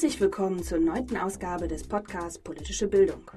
Herzlich willkommen zur neunten Ausgabe des Podcasts Politische Bildung.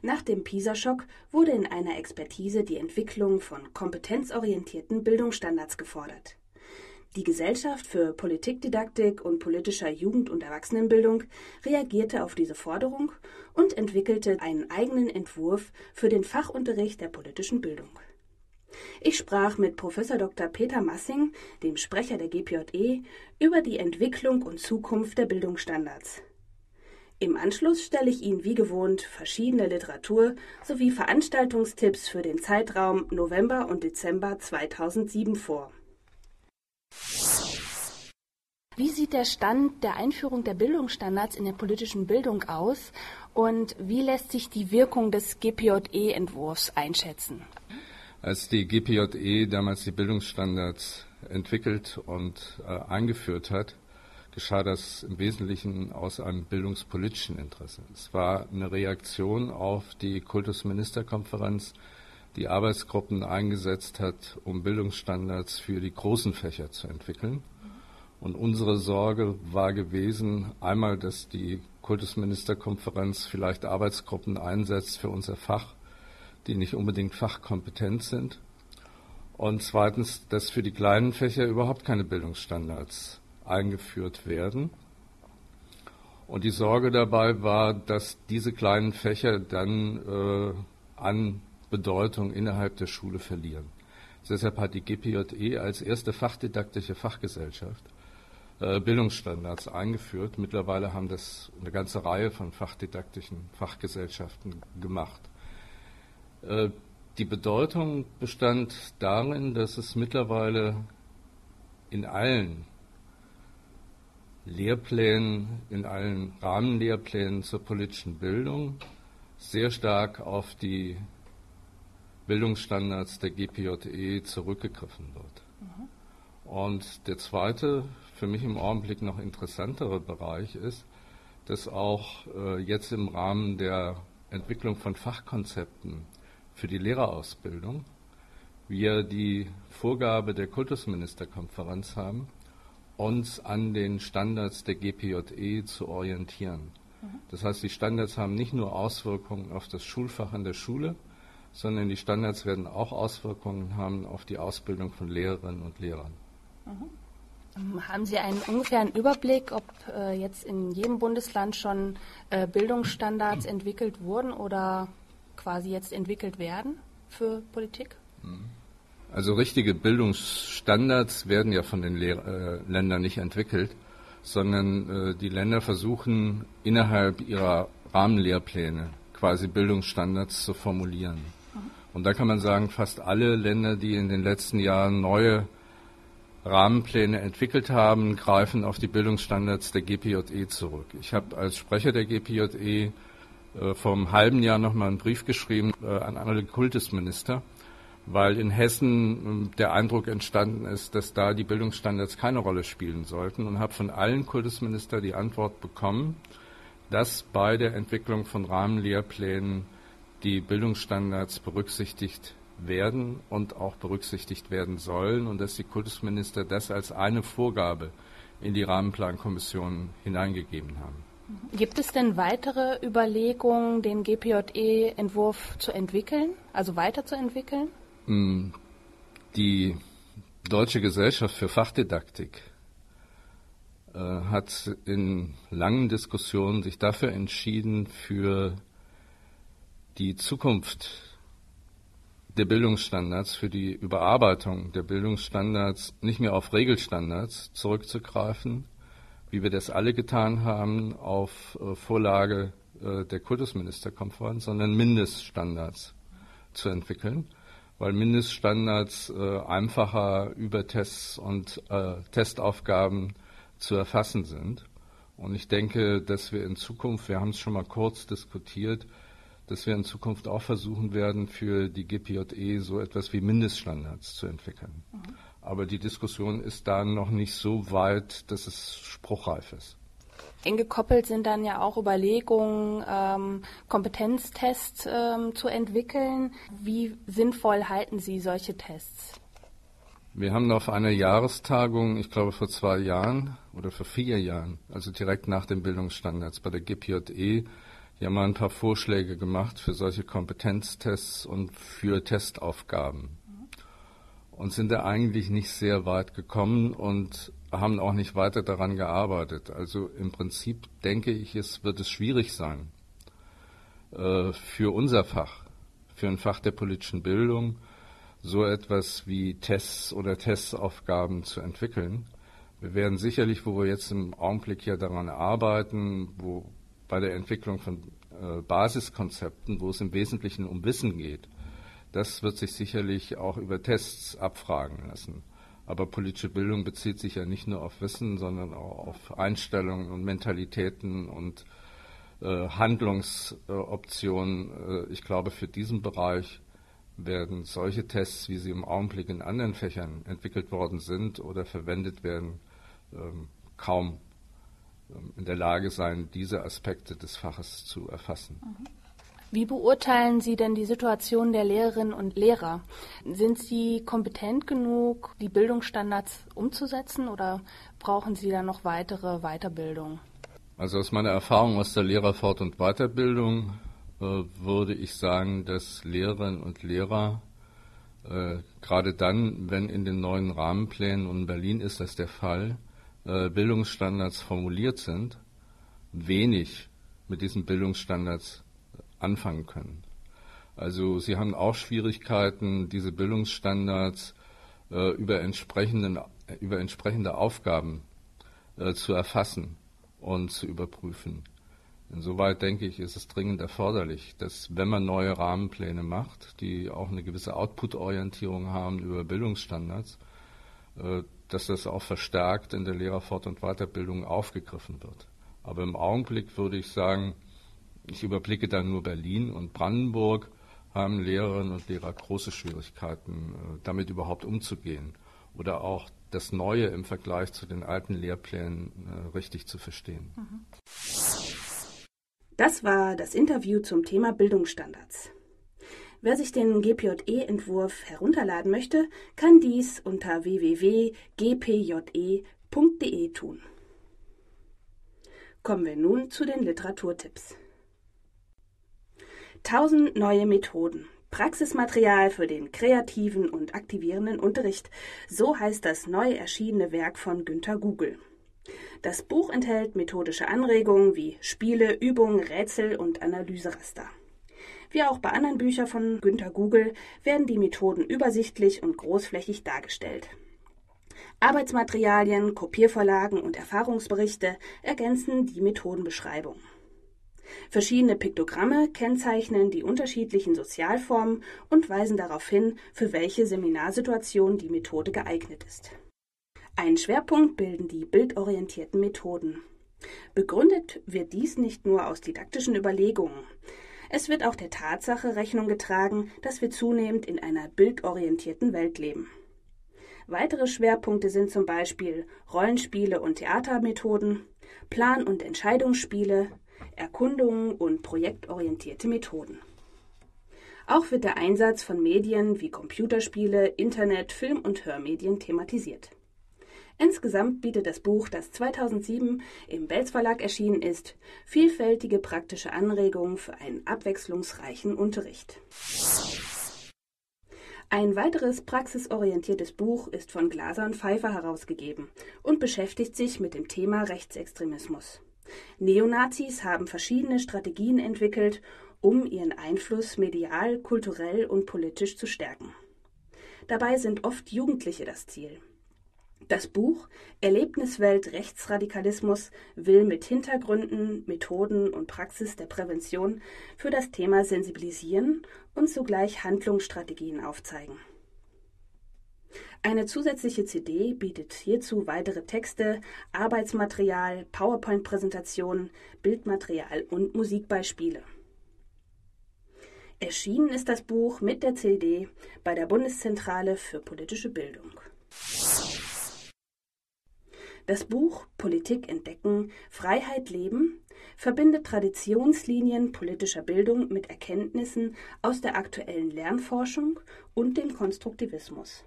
Nach dem PISA-Schock wurde in einer Expertise die Entwicklung von kompetenzorientierten Bildungsstandards gefordert. Die Gesellschaft für Politikdidaktik und politischer Jugend- und Erwachsenenbildung reagierte auf diese Forderung und entwickelte einen eigenen Entwurf für den Fachunterricht der politischen Bildung. Ich sprach mit Prof. Dr. Peter Massing, dem Sprecher der GPJE, über die Entwicklung und Zukunft der Bildungsstandards. Im Anschluss stelle ich Ihnen wie gewohnt verschiedene Literatur sowie Veranstaltungstipps für den Zeitraum November und Dezember 2007 vor. Wie sieht der Stand der Einführung der Bildungsstandards in der politischen Bildung aus und wie lässt sich die Wirkung des GPJE-Entwurfs einschätzen? Als die GPJE damals die Bildungsstandards entwickelt und äh, eingeführt hat, geschah das im Wesentlichen aus einem bildungspolitischen Interesse. Es war eine Reaktion auf die Kultusministerkonferenz, die Arbeitsgruppen eingesetzt hat, um Bildungsstandards für die großen Fächer zu entwickeln. Und unsere Sorge war gewesen, einmal, dass die Kultusministerkonferenz vielleicht Arbeitsgruppen einsetzt für unser Fach, die nicht unbedingt fachkompetent sind. Und zweitens, dass für die kleinen Fächer überhaupt keine Bildungsstandards eingeführt werden. Und die Sorge dabei war, dass diese kleinen Fächer dann äh, an Bedeutung innerhalb der Schule verlieren. Deshalb hat die GPJE als erste fachdidaktische Fachgesellschaft äh, Bildungsstandards eingeführt. Mittlerweile haben das eine ganze Reihe von fachdidaktischen Fachgesellschaften gemacht. Äh, die Bedeutung bestand darin, dass es mittlerweile in allen Lehrplänen, in allen Rahmenlehrplänen zur politischen Bildung sehr stark auf die Bildungsstandards der GPJE zurückgegriffen wird. Mhm. Und der zweite, für mich im Augenblick noch interessantere Bereich ist, dass auch äh, jetzt im Rahmen der Entwicklung von Fachkonzepten für die Lehrerausbildung wir die Vorgabe der Kultusministerkonferenz haben, uns an den Standards der GPJE zu orientieren. Mhm. Das heißt, die Standards haben nicht nur Auswirkungen auf das Schulfach in der Schule, sondern die Standards werden auch Auswirkungen haben auf die Ausbildung von Lehrerinnen und Lehrern. Mhm. Haben Sie einen ungefähren Überblick, ob äh, jetzt in jedem Bundesland schon äh, Bildungsstandards entwickelt wurden oder quasi jetzt entwickelt werden für Politik? Also richtige Bildungsstandards werden ja von den Lehr äh, Ländern nicht entwickelt, sondern äh, die Länder versuchen innerhalb ihrer Rahmenlehrpläne quasi Bildungsstandards zu formulieren. Mhm. Und da kann man sagen, fast alle Länder, die in den letzten Jahren neue Rahmenpläne entwickelt haben, greifen auf die Bildungsstandards der GPJE zurück. Ich habe als Sprecher der GPJE äh, vor einem halben Jahr nochmal einen Brief geschrieben äh, an alle Kultusminister, weil in Hessen äh, der Eindruck entstanden ist, dass da die Bildungsstandards keine Rolle spielen sollten und habe von allen Kultusministern die Antwort bekommen, dass bei der Entwicklung von Rahmenlehrplänen die Bildungsstandards berücksichtigt werden und auch berücksichtigt werden sollen und dass die Kultusminister das als eine Vorgabe in die Rahmenplankommission hineingegeben haben. Gibt es denn weitere Überlegungen, den GPJE-Entwurf zu entwickeln, also weiterzuentwickeln? Hm, die Deutsche Gesellschaft für Fachdidaktik äh, hat in langen Diskussionen sich dafür entschieden, für die Zukunft der Bildungsstandards, für die Überarbeitung der Bildungsstandards nicht mehr auf Regelstandards zurückzugreifen, wie wir das alle getan haben, auf äh, Vorlage äh, der Kultusministerkonferenz, sondern Mindeststandards zu entwickeln, weil Mindeststandards äh, einfacher über Tests und Testaufgaben zu erfassen sind. Und ich denke, dass wir in Zukunft, wir haben es schon mal kurz diskutiert, dass wir in Zukunft auch versuchen werden, für die GPJE so etwas wie Mindeststandards zu entwickeln. Mhm. Aber die Diskussion ist da noch nicht so weit, dass es spruchreif ist. Eng gekoppelt sind dann ja auch Überlegungen, ähm, Kompetenztests ähm, zu entwickeln. Wie sinnvoll halten Sie solche Tests? Wir haben auf einer Jahrestagung, ich glaube vor zwei Jahren oder vor vier Jahren, also direkt nach den Bildungsstandards bei der GPJE, ja mal ein paar Vorschläge gemacht für solche Kompetenztests und für Testaufgaben. Und sind da eigentlich nicht sehr weit gekommen und haben auch nicht weiter daran gearbeitet. Also im Prinzip denke ich, es wird es schwierig sein äh, für unser Fach, für ein Fach der politischen Bildung, so etwas wie Tests oder Testaufgaben zu entwickeln. Wir werden sicherlich, wo wir jetzt im Augenblick ja daran arbeiten, wo bei der Entwicklung von äh, Basiskonzepten, wo es im Wesentlichen um Wissen geht, das wird sich sicherlich auch über Tests abfragen lassen. Aber politische Bildung bezieht sich ja nicht nur auf Wissen, sondern auch auf Einstellungen und Mentalitäten und äh, Handlungsoptionen. Äh, ich glaube, für diesen Bereich werden solche Tests, wie sie im Augenblick in anderen Fächern entwickelt worden sind oder verwendet werden, ähm, kaum ähm, in der Lage sein, diese Aspekte des Faches zu erfassen. Mhm. Wie beurteilen Sie denn die Situation der Lehrerinnen und Lehrer? Sind sie kompetent genug, die Bildungsstandards umzusetzen oder brauchen Sie da noch weitere Weiterbildung? Also aus meiner Erfahrung aus der Lehrerfort- und Weiterbildung äh, würde ich sagen, dass Lehrerinnen und Lehrer äh, gerade dann, wenn in den neuen Rahmenplänen, und in Berlin ist das der Fall, äh, Bildungsstandards formuliert sind, wenig mit diesen Bildungsstandards anfangen können. Also sie haben auch Schwierigkeiten, diese Bildungsstandards äh, über, entsprechenden, über entsprechende Aufgaben äh, zu erfassen und zu überprüfen. Insoweit denke ich, ist es dringend erforderlich, dass wenn man neue Rahmenpläne macht, die auch eine gewisse Output-Orientierung haben über Bildungsstandards, äh, dass das auch verstärkt in der Lehrerfort- und Weiterbildung aufgegriffen wird. Aber im Augenblick würde ich sagen, ich überblicke da nur Berlin und Brandenburg, haben Lehrerinnen und Lehrer große Schwierigkeiten, äh, damit überhaupt umzugehen oder auch das Neue im Vergleich zu den alten Lehrplänen äh, richtig zu verstehen. Mhm. Das war das Interview zum Thema Bildungsstandards. Wer sich den GPJE-Entwurf herunterladen möchte, kann dies unter www.gpje.de tun. Kommen wir nun zu den Literaturtipps. Tausend neue Methoden. Praxismaterial für den kreativen und aktivierenden Unterricht. So heißt das neu erschienene Werk von Günter Google. Das Buch enthält methodische Anregungen wie Spiele, Übungen, Rätsel und Analyseraster. Wie auch bei anderen Büchern von Günter Google werden die Methoden übersichtlich und großflächig dargestellt. Arbeitsmaterialien, Kopiervorlagen und Erfahrungsberichte ergänzen die Methodenbeschreibung. Verschiedene Piktogramme kennzeichnen die unterschiedlichen Sozialformen und weisen darauf hin, für welche Seminarsituation die Methode geeignet ist. Ein Schwerpunkt bilden die bildorientierten Methoden. Begründet wird dies nicht nur aus didaktischen Überlegungen. Es wird auch der Tatsache Rechnung getragen, dass wir zunehmend in einer bildorientierten Welt leben. Weitere Schwerpunkte sind zum Beispiel Rollenspiele und Theatermethoden, Plan- und Entscheidungsspiele, Erkundungen und projektorientierte Methoden. Auch wird der Einsatz von Medien wie Computerspiele, Internet, Film- und Hörmedien thematisiert. Insgesamt bietet das Buch, das 2007 im Belz Verlag erschienen ist, vielfältige praktische Anregungen für einen abwechslungsreichen Unterricht. Ein weiteres praxisorientiertes Buch ist von Glaser und Pfeiffer herausgegeben und beschäftigt sich mit dem Thema Rechtsextremismus. Neonazis haben verschiedene Strategien entwickelt, um ihren Einfluss medial, kulturell und politisch zu stärken. Dabei sind oft Jugendliche das Ziel. Das Buch Erlebniswelt Rechtsradikalismus will mit Hintergründen, Methoden und Praxis der Prävention für das Thema sensibilisieren und zugleich Handlungsstrategien aufzeigen. Eine zusätzliche CD bietet hierzu weitere Texte, Arbeitsmaterial, PowerPoint-Präsentationen, Bildmaterial und Musikbeispiele. Erschienen ist das Buch mit der CD bei der Bundeszentrale für politische Bildung. Das Buch Politik entdecken, Freiheit leben verbindet Traditionslinien politischer Bildung mit Erkenntnissen aus der aktuellen Lernforschung und dem Konstruktivismus.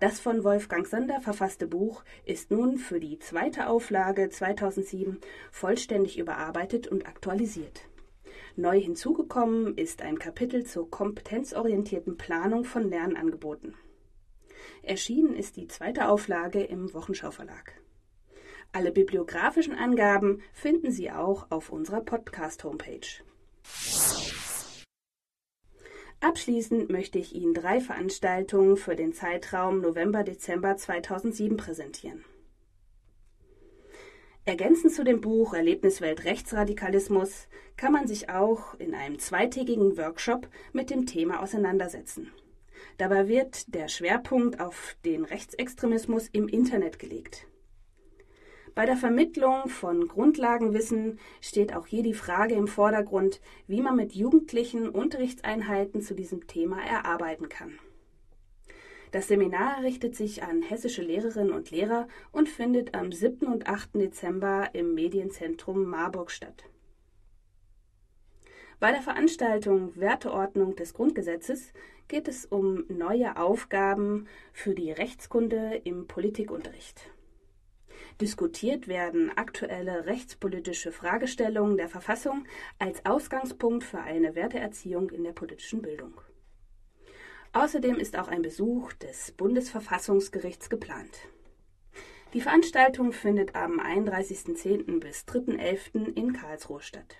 Das von Wolfgang Sander verfasste Buch ist nun für die zweite Auflage 2007 vollständig überarbeitet und aktualisiert. Neu hinzugekommen ist ein Kapitel zur kompetenzorientierten Planung von Lernangeboten. Erschienen ist die zweite Auflage im Wochenschau Verlag. Alle bibliografischen Angaben finden Sie auch auf unserer Podcast-Homepage. Abschließend möchte ich Ihnen drei Veranstaltungen für den Zeitraum November-Dezember 2007 präsentieren. Ergänzend zu dem Buch Erlebniswelt Rechtsradikalismus kann man sich auch in einem zweitägigen Workshop mit dem Thema auseinandersetzen. Dabei wird der Schwerpunkt auf den Rechtsextremismus im Internet gelegt. Bei der Vermittlung von Grundlagenwissen steht auch hier die Frage im Vordergrund, wie man mit Jugendlichen Unterrichtseinheiten zu diesem Thema erarbeiten kann. Das Seminar richtet sich an hessische Lehrerinnen und Lehrer und findet am 7. und 8. Dezember im Medienzentrum Marburg statt. Bei der Veranstaltung Werteordnung des Grundgesetzes geht es um neue Aufgaben für die Rechtskunde im Politikunterricht. Diskutiert werden aktuelle rechtspolitische Fragestellungen der Verfassung als Ausgangspunkt für eine Werteerziehung in der politischen Bildung. Außerdem ist auch ein Besuch des Bundesverfassungsgerichts geplant. Die Veranstaltung findet am 31.10. bis 3.11. in Karlsruhe statt.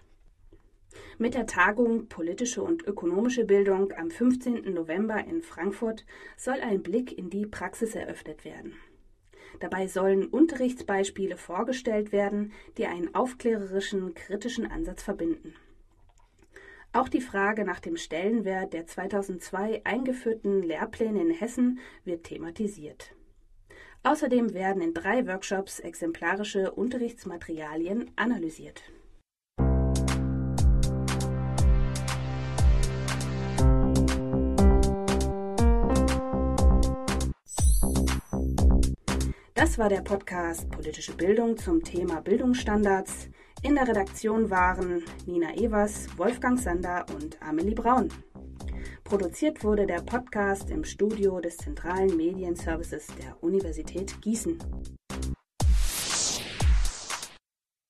Mit der Tagung Politische und ökonomische Bildung am 15. November in Frankfurt soll ein Blick in die Praxis eröffnet werden. Dabei sollen Unterrichtsbeispiele vorgestellt werden, die einen aufklärerischen, kritischen Ansatz verbinden. Auch die Frage nach dem Stellenwert der 2002 eingeführten Lehrpläne in Hessen wird thematisiert. Außerdem werden in drei Workshops exemplarische Unterrichtsmaterialien analysiert. Das war der Podcast Politische Bildung zum Thema Bildungsstandards. In der Redaktion waren Nina Evers, Wolfgang Sander und Amelie Braun. Produziert wurde der Podcast im Studio des Zentralen Medienservices der Universität Gießen.